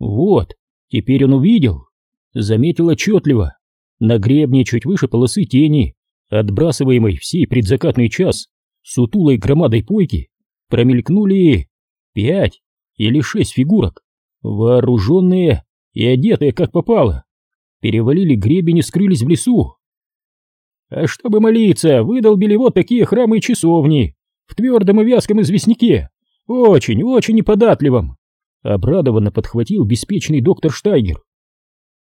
Вот, теперь он увидел, заметил отчетливо, на гребне чуть выше полосы тени, отбрасываемой в сей предзакатный час, сутулой громадой пойки, промелькнули пять или шесть фигурок, вооруженные и одетые как попало, перевалили гребень и скрылись в лесу. А чтобы молиться, выдолбили вот такие храмы и часовни в твердом и вязком известняке, очень, очень неподатливом. Обрадованно подхватил беспечный доктор Штайгер.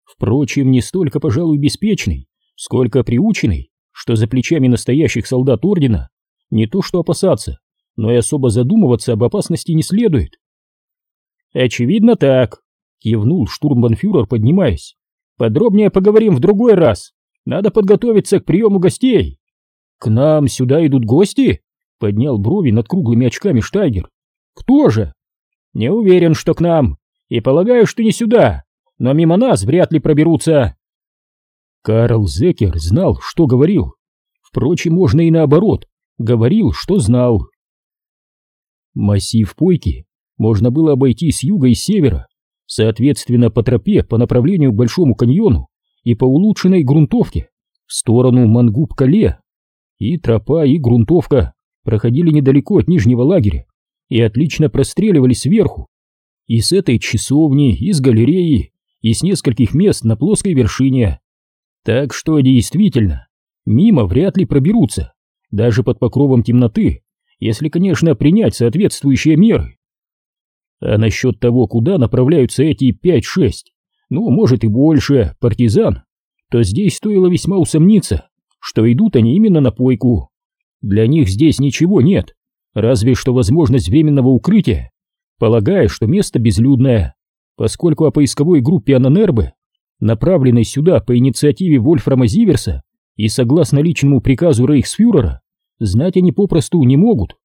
Впрочем, не столько, пожалуй, беспечный, сколько приученный, что за плечами настоящих солдат ордена не то что опасаться, но и особо задумываться об опасности не следует. «Очевидно так», — кивнул штурмбанфюрер, поднимаясь. «Подробнее поговорим в другой раз. Надо подготовиться к приему гостей». «К нам сюда идут гости?» — поднял брови над круглыми очками Штайгер. «Кто же?» «Не уверен, что к нам, и полагаю, что не сюда, но мимо нас вряд ли проберутся». Карл Зекер знал, что говорил. Впрочем, можно и наоборот, говорил, что знал. Массив Пойки можно было обойти с юга и севера, соответственно по тропе по направлению к Большому каньону и по улучшенной грунтовке в сторону Мангуб-Кале. И тропа, и грунтовка проходили недалеко от нижнего лагеря и отлично простреливали сверху. И с этой часовни, и с галереи, и с нескольких мест на плоской вершине. Так что действительно, мимо вряд ли проберутся, даже под покровом темноты, если, конечно, принять соответствующие меры. А насчет того, куда направляются эти 5-6, ну, может и больше, партизан, то здесь стоило весьма усомниться, что идут они именно на пойку. Для них здесь ничего нет, разве что возможность временного укрытия, полагая, что место безлюдное, поскольку о поисковой группе Ананербы, направленной сюда по инициативе Вольфрама Зиверса и согласно личному приказу Рейхсфюрера, знать они попросту не могут.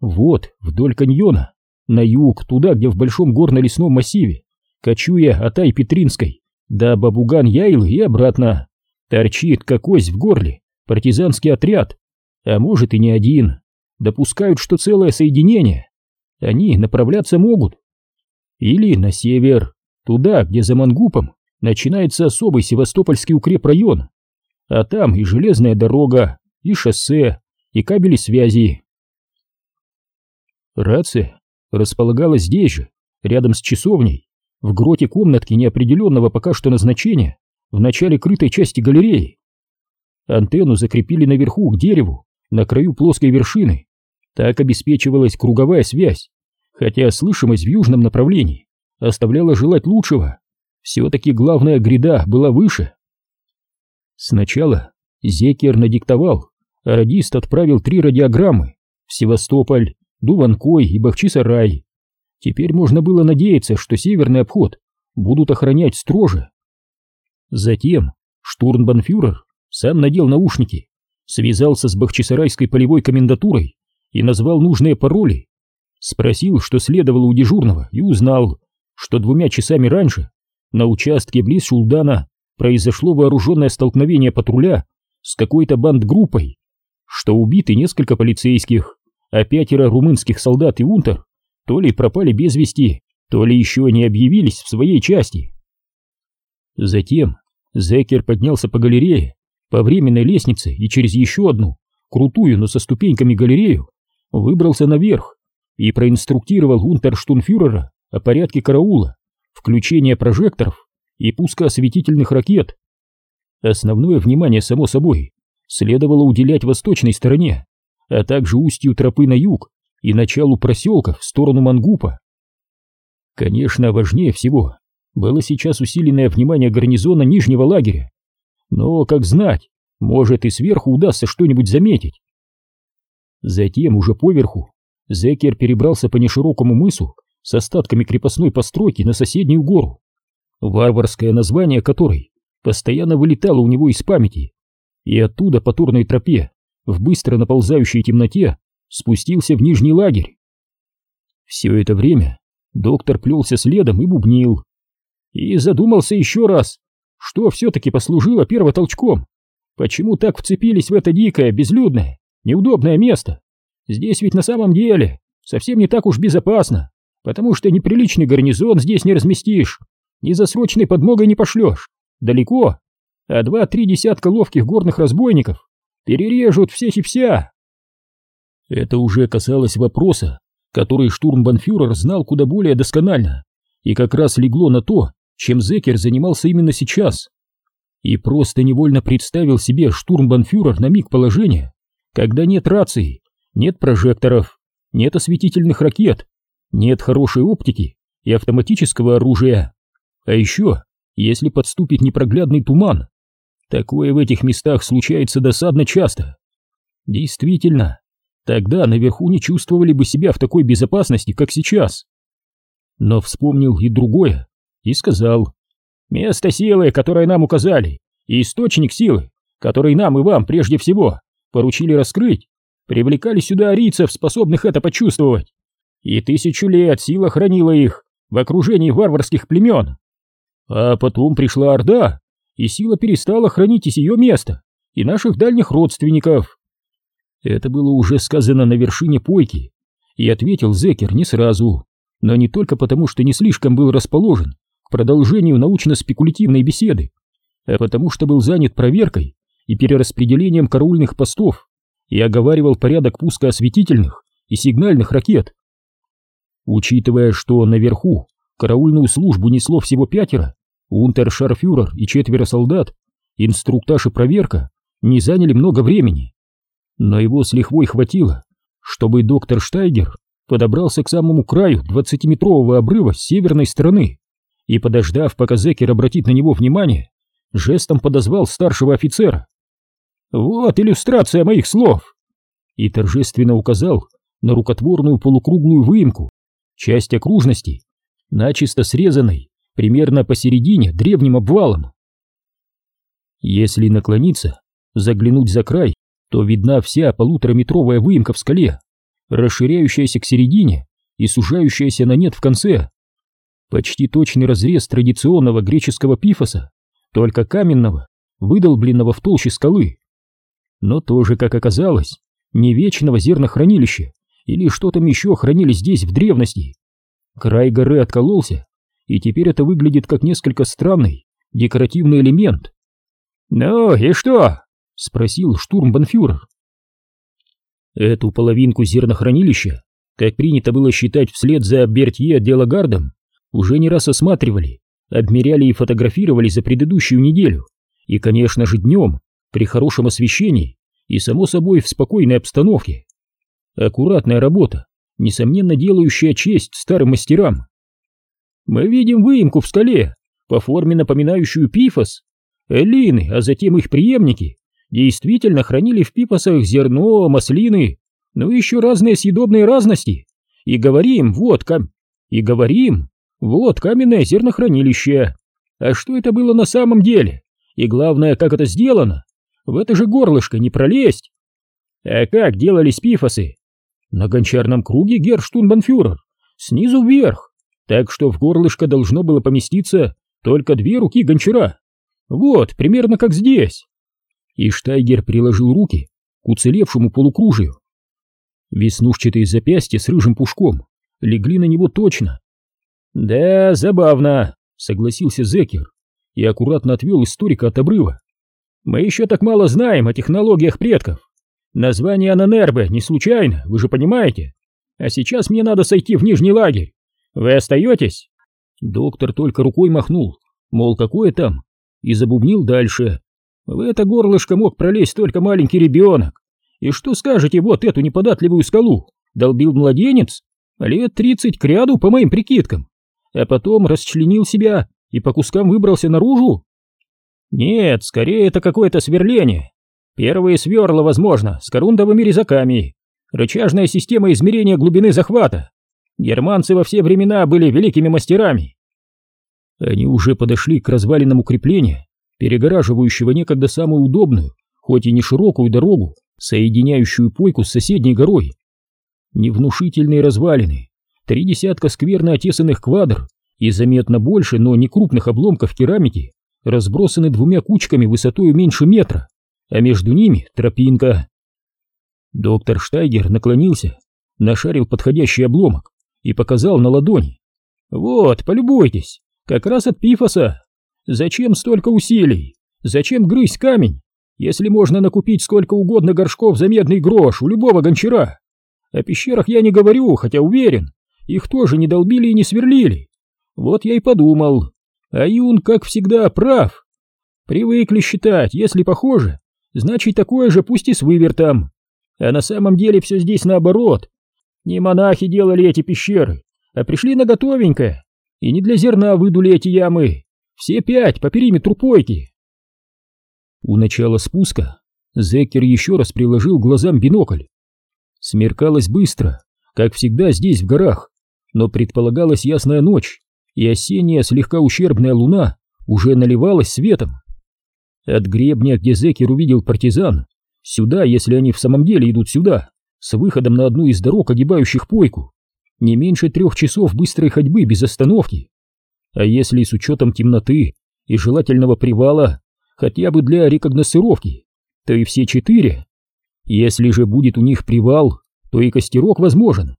Вот, вдоль каньона, на юг, туда, где в большом горно-лесном массиве, кочуя от Ай-Петринской до Бабуган-Яйлы и обратно, торчит, как ось в горле, партизанский отряд, а может и не один, допускают, что целое соединение. Они направляться могут. Или на север, туда, где за Мангупом начинается особый севастопольский укрепрайон, а там и железная дорога, и шоссе, и кабели связи. Рация располагалась здесь же, рядом с часовней, в гроте комнатки неопределенного пока что назначения, в начале крытой части галереи. Антенну закрепили наверху к дереву, на краю плоской вершины. Так обеспечивалась круговая связь, хотя слышимость в южном направлении оставляла желать лучшего. Все-таки главная гряда была выше. Сначала Зекер надиктовал, а радист отправил три радиограммы в Севастополь, Дуванкой и Бахчисарай. Теперь можно было надеяться, что северный обход будут охранять строже. Затем штурмбанфюрер сам надел наушники, связался с Бахчисарайской полевой комендатурой и назвал нужные пароли. Спросил, что следовало у дежурного, и узнал, что двумя часами раньше на участке близ Шулдана произошло вооруженное столкновение патруля с какой-то бандгруппой, что убиты несколько полицейских, а пятеро румынских солдат и унтер то ли пропали без вести, то ли еще не объявились в своей части. Затем Зекер поднялся по галерее, по временной лестнице и через еще одну, крутую, но со ступеньками галерею, выбрался наверх и проинструктировал унтерштунфюрера о порядке караула, включения прожекторов и пуска осветительных ракет. Основное внимание, само собой, следовало уделять восточной стороне, а также устью тропы на юг и началу проселка в сторону Мангупа. Конечно, важнее всего было сейчас усиленное внимание гарнизона нижнего лагеря, но, как знать, может и сверху удастся что-нибудь заметить. Затем, уже поверху, Зекер перебрался по неширокому мысу с остатками крепостной постройки на соседнюю гору, варварское название которой постоянно вылетало у него из памяти, и оттуда по турной тропе в быстро наползающей темноте спустился в нижний лагерь. Все это время доктор плелся следом и бубнил. И задумался еще раз, что все-таки послужило первотолчком. Почему так вцепились в это дикое, безлюдное, неудобное место? Здесь ведь на самом деле совсем не так уж безопасно, потому что неприличный гарнизон здесь не разместишь, ни за срочной подмогой не пошлешь, далеко, а два-три десятка ловких горных разбойников перережут всех и вся. Это уже касалось вопроса, который штурмбанфюрер знал куда более досконально, и как раз легло на то, чем Зекер занимался именно сейчас. И просто невольно представил себе штурмбанфюрер на миг положения, когда нет рации, нет прожекторов, нет осветительных ракет, нет хорошей оптики и автоматического оружия. А еще, если подступит непроглядный туман, такое в этих местах случается досадно часто. Действительно, тогда наверху не чувствовали бы себя в такой безопасности, как сейчас. Но вспомнил и другое, и сказал, «Место силы, которое нам указали, и источник силы, который нам и вам прежде всего поручили раскрыть, привлекали сюда арийцев, способных это почувствовать. И тысячу лет сила хранила их в окружении варварских племен. А потом пришла Орда, и сила перестала хранить из ее места и наших дальних родственников. Это было уже сказано на вершине пойки, и ответил Зекер не сразу, но не только потому, что не слишком был расположен к продолжению научно-спекулятивной беседы, а потому что был занят проверкой и перераспределением караульных постов и оговаривал порядок пуска осветительных и сигнальных ракет. Учитывая, что наверху караульную службу несло всего пятеро, унтершарфюрер и четверо солдат, инструктаж и проверка не заняли много времени. Но его с лихвой хватило, чтобы доктор Штайгер подобрался к самому краю двадцатиметрового обрыва с северной стороны и, подождав, пока Зекер обратит на него внимание, жестом подозвал старшего офицера. «Вот иллюстрация моих слов!» и торжественно указал на рукотворную полукруглую выемку, часть окружности, начисто срезанной примерно посередине древним обвалом. Если наклониться, заглянуть за край, то видна вся полутораметровая выемка в скале, расширяющаяся к середине и сужающаяся на нет в конце. Почти точный разрез традиционного греческого пифоса, только каменного, выдолбленного в толще скалы. Но тоже, как оказалось, не вечного зернохранилища или что там еще хранили здесь в древности. Край горы откололся, и теперь это выглядит как несколько странный декоративный элемент. «Ну и что?» — спросил штурмбанфюрер. Эту половинку зернохранилища, как принято было считать вслед за Бертье Делагардом, уже не раз осматривали, обмеряли и фотографировали за предыдущую неделю, и, конечно же, днем, при хорошем освещении и, само собой, в спокойной обстановке. Аккуратная работа, несомненно делающая честь старым мастерам. Мы видим выемку в скале, по форме напоминающую пифос. Эллины, а затем их преемники, действительно хранили в пипосах зерно, маслины, ну и еще разные съедобные разности. И говорим, вот кам... И говорим, вот каменное зернохранилище. А что это было на самом деле? И главное, как это сделано? В это же горлышко не пролезть. А как делались пифосы? На гончарном круге герштунбанфюрер, снизу вверх, так что в горлышко должно было поместиться только две руки гончара. Вот, примерно как здесь. И Штайгер приложил руки к уцелевшему полукружию. Веснушчатые запястья с рыжим пушком легли на него точно. «Да, забавно», — согласился Зекер и аккуратно отвел историка от обрыва. «Мы еще так мало знаем о технологиях предков. Название Ананербе не случайно, вы же понимаете. А сейчас мне надо сойти в нижний лагерь. Вы остаетесь?» Доктор только рукой махнул, мол, какое там, и забубнил дальше. В это горлышко мог пролезть только маленький ребенок. И что скажете, вот эту неподатливую скалу долбил младенец, лет тридцать к ряду, по моим прикидкам, а потом расчленил себя и по кускам выбрался наружу? Нет, скорее это какое-то сверление. Первые сверла, возможно, с корундовыми резаками. Рычажная система измерения глубины захвата. Германцы во все времена были великими мастерами. Они уже подошли к развалинам укрепления, перегораживающего некогда самую удобную, хоть и не широкую дорогу, соединяющую пойку с соседней горой. Невнушительные развалины, три десятка скверно отесанных квадр и заметно больше, но не крупных обломков керамики, разбросаны двумя кучками высотой меньше метра а между ними тропинка. Доктор Штайгер наклонился, нашарил подходящий обломок и показал на ладони. «Вот, полюбуйтесь, как раз от пифоса. Зачем столько усилий? Зачем грызть камень, если можно накупить сколько угодно горшков за медный грош у любого гончара? О пещерах я не говорю, хотя уверен, их тоже не долбили и не сверлили. Вот я и подумал. А Юн, как всегда, прав. Привыкли считать, если похоже, значит такое же, пусть и с вывертом. А на самом деле все здесь наоборот. Не монахи делали эти пещеры, а пришли на готовенькое. И не для зерна выдули эти ямы. Все пять по периметру пойки. У начала спуска Зеккер еще раз приложил глазам бинокль. Смеркалось быстро, как всегда здесь, в горах, но предполагалась ясная ночь, и осенняя слегка ущербная луна уже наливалась светом. От гребня, где Зекер увидел партизан, сюда, если они в самом деле идут сюда, с выходом на одну из дорог, огибающих пойку, не меньше трех часов быстрой ходьбы без остановки. А если с учетом темноты и желательного привала, хотя бы для рекогносцировки, то и все четыре. Если же будет у них привал, то и костерок возможен.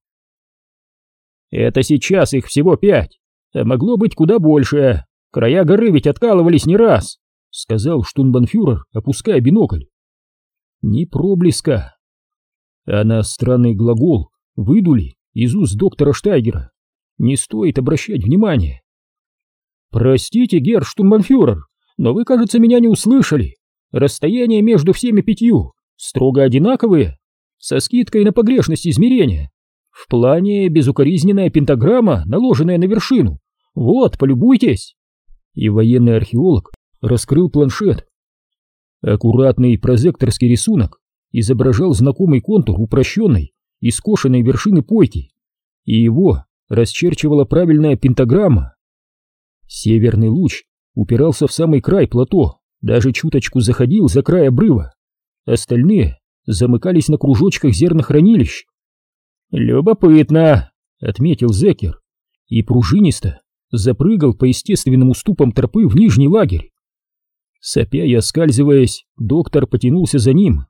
Это сейчас их всего пять, а могло быть куда больше. Края горы ведь откалывались не раз, сказал штунбанфюрер, опуская бинокль. Ни проблеска. А на странный глагол выдули из уст доктора Штайгера. Не стоит обращать внимания. Простите, герр штунбанфюрер, но вы, кажется, меня не услышали. Расстояние между всеми пятью строго одинаковые, со скидкой на погрешность измерения. В плане безукоризненная пентаграмма, наложенная на вершину. Вот, полюбуйтесь. И военный археолог раскрыл планшет. Аккуратный прозекторский рисунок изображал знакомый контур упрощенной и скошенной вершины пойки, и его расчерчивала правильная пентаграмма. Северный луч упирался в самый край плато, даже чуточку заходил за край обрыва. Остальные замыкались на кружочках зернохранилищ. «Любопытно», — отметил Зекер, и пружинисто запрыгал по естественным уступам тропы в нижний лагерь. Сопя и оскальзываясь, доктор потянулся за ним.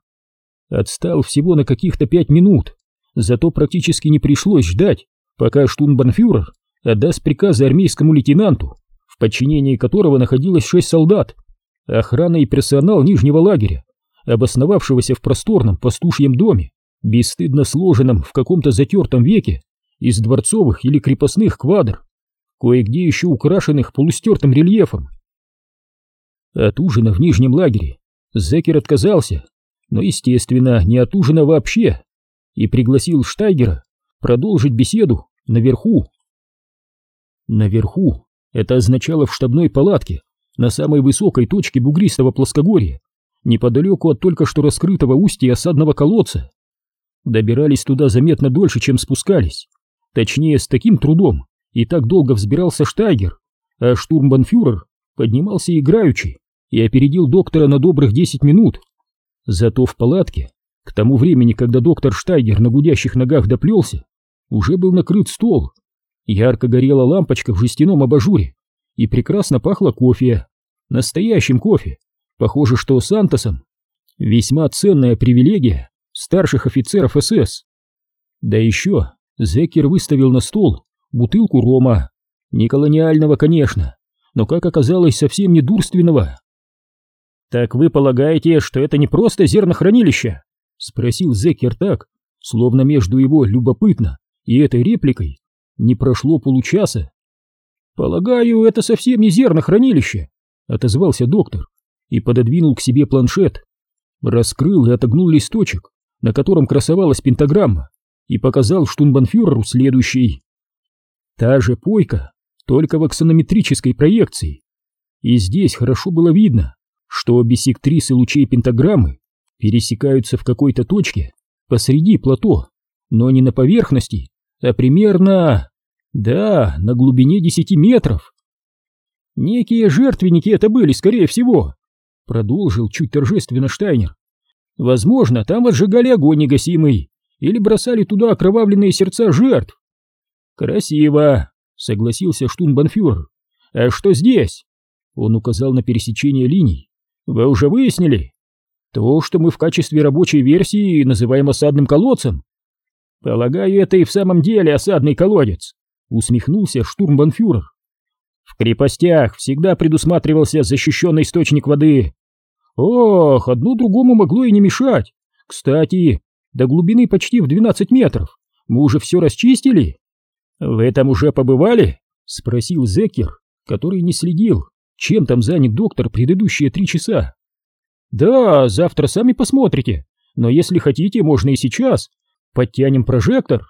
Отстал всего на каких-то пять минут, зато практически не пришлось ждать, пока штунбанфюрер отдаст приказы армейскому лейтенанту, в подчинении которого находилось шесть солдат, охрана и персонал нижнего лагеря, обосновавшегося в просторном пастушьем доме, бесстыдно сложенном в каком-то затертом веке из дворцовых или крепостных квадр, кое-где еще украшенных полустертым рельефом. От ужина в нижнем лагере Зекер отказался, но, естественно, не от ужина вообще, и пригласил Штайгера продолжить беседу наверху. Наверху это означало в штабной палатке, на самой высокой точке бугристого плоскогорья, неподалеку от только что раскрытого устья осадного колодца. Добирались туда заметно дольше, чем спускались. Точнее, с таким трудом и так долго взбирался Штайгер, а штурмбанфюрер поднимался играючи и опередил доктора на добрых десять минут. Зато в палатке, к тому времени, когда доктор Штайгер на гудящих ногах доплелся, уже был накрыт стол. Ярко горела лампочка в жестяном абажуре и прекрасно пахло кофе. Настоящим кофе. Похоже, что Сантосом. Весьма ценная привилегия старших офицеров СС. Да еще Зекер выставил на стол бутылку рома. Не колониального, конечно, но, как оказалось, совсем не дурственного. «Так вы полагаете, что это не просто зернохранилище?» — спросил Зекер так, словно между его любопытно и этой репликой не прошло получаса. «Полагаю, это совсем не зернохранилище», — отозвался доктор и пододвинул к себе планшет. Раскрыл и отогнул листочек, на котором красовалась пентаграмма, и показал штунбанфюреру следующий. Та же пойка, только в аксонометрической проекции. И здесь хорошо было видно, что биссектрисы лучей пентаграммы пересекаются в какой-то точке посреди плато, но не на поверхности, а примерно... Да, на глубине десяти метров. Некие жертвенники это были, скорее всего, продолжил чуть торжественно Штайнер. Возможно, там отжигали огонь негасимый или бросали туда окровавленные сердца жертв. Красиво, согласился штунбанфюрер. А что здесь? Он указал на пересечение линий. Вы уже выяснили? То, что мы в качестве рабочей версии называем осадным колодцем. Полагаю, это и в самом деле осадный колодец, усмехнулся штурмбанфюрер. В крепостях всегда предусматривался защищенный источник воды. Ох, одно другому могло и не мешать. Кстати, до глубины почти в 12 метров. Мы уже все расчистили? В этом уже побывали? Спросил Зекер, который не следил, чем там занят доктор предыдущие три часа. Да, завтра сами посмотрите. Но если хотите, можно и сейчас. Подтянем прожектор